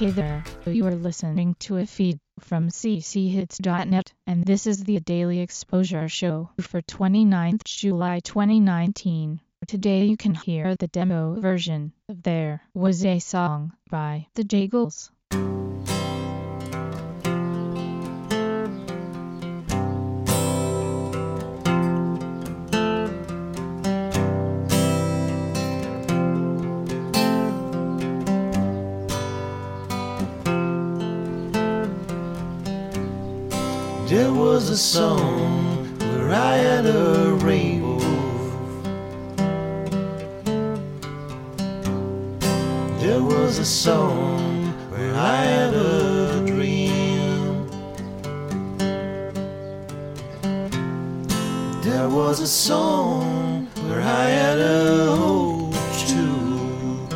Hey there, you are listening to a feed from cchits.net, and this is the Daily Exposure Show for 29th July 2019. Today you can hear the demo version of There Was a Song by The Jagles. There was a song where I had a rainbow. There was a song where I had a dream. There was a song where I had a hope too.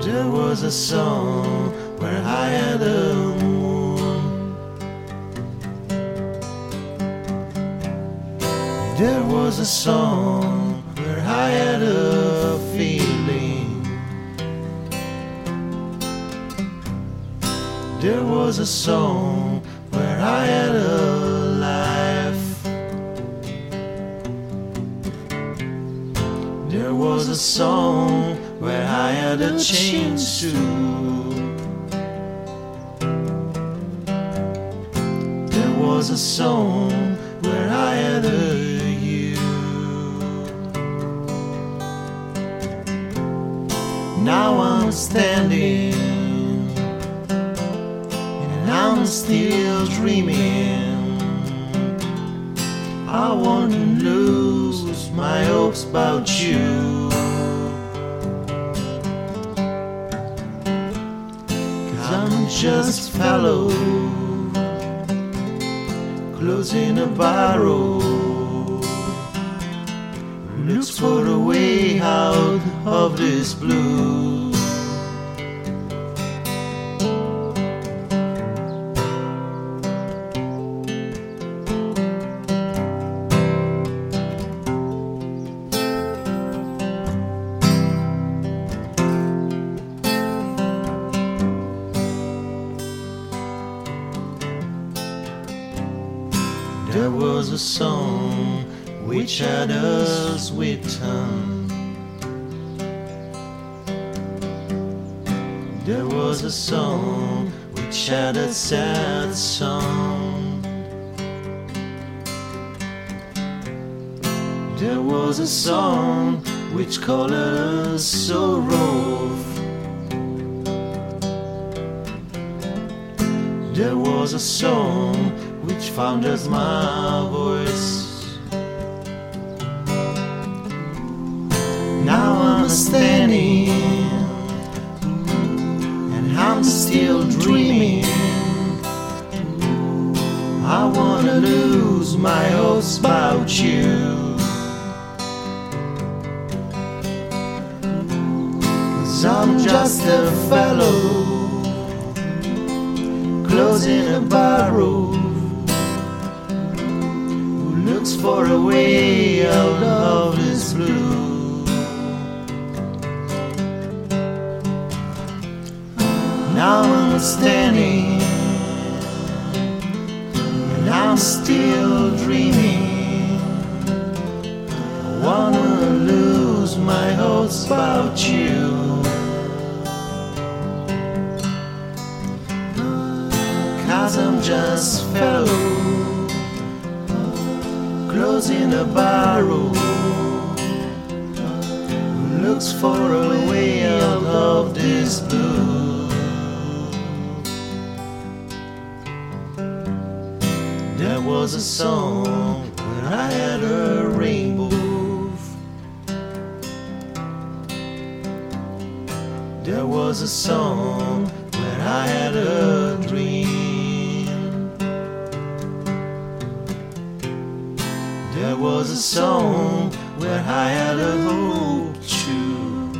There was a song where I had a There was a song where I had a feeling. There was a song where I had a life. There was a song where I had a chance to. There was a song where I had a standing and I'm still dreaming. I won't lose my hopes about you. Cause I'm just fellow closing a barrel looks for a way out of this blue. Was a song which had a sweet tongue. There was a song which had a sad song. There was a song which called a sorrow. There was a song which found as my voice. Now I'm standing and I'm still dreaming. I wanna lose my hopes about you. Cause I'm just a fellow closing a barrel looks for a way out of this blue. Now I'm standing and I'm still dreaming. I wanna lose my hopes about you. Cause I'm just fellow closing a barrel who looks for a way out of this blue. There was a song where I had a rainbow. There was a song song where I had a hope too.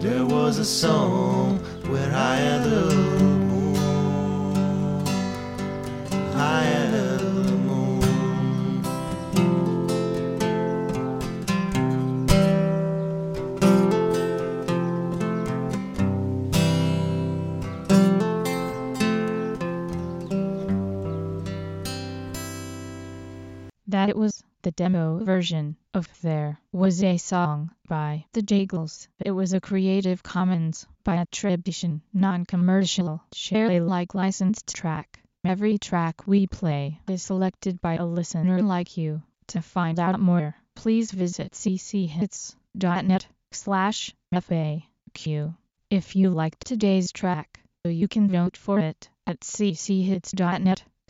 There was a song where I had a that it was the demo version of There Was a Song by The Jagles. It was a Creative Commons by attribution, non-commercial, share Alike licensed track. Every track we play is selected by a listener like you. To find out more, please visit cchits.net slash FAQ. If you liked today's track, you can vote for it at cchits.net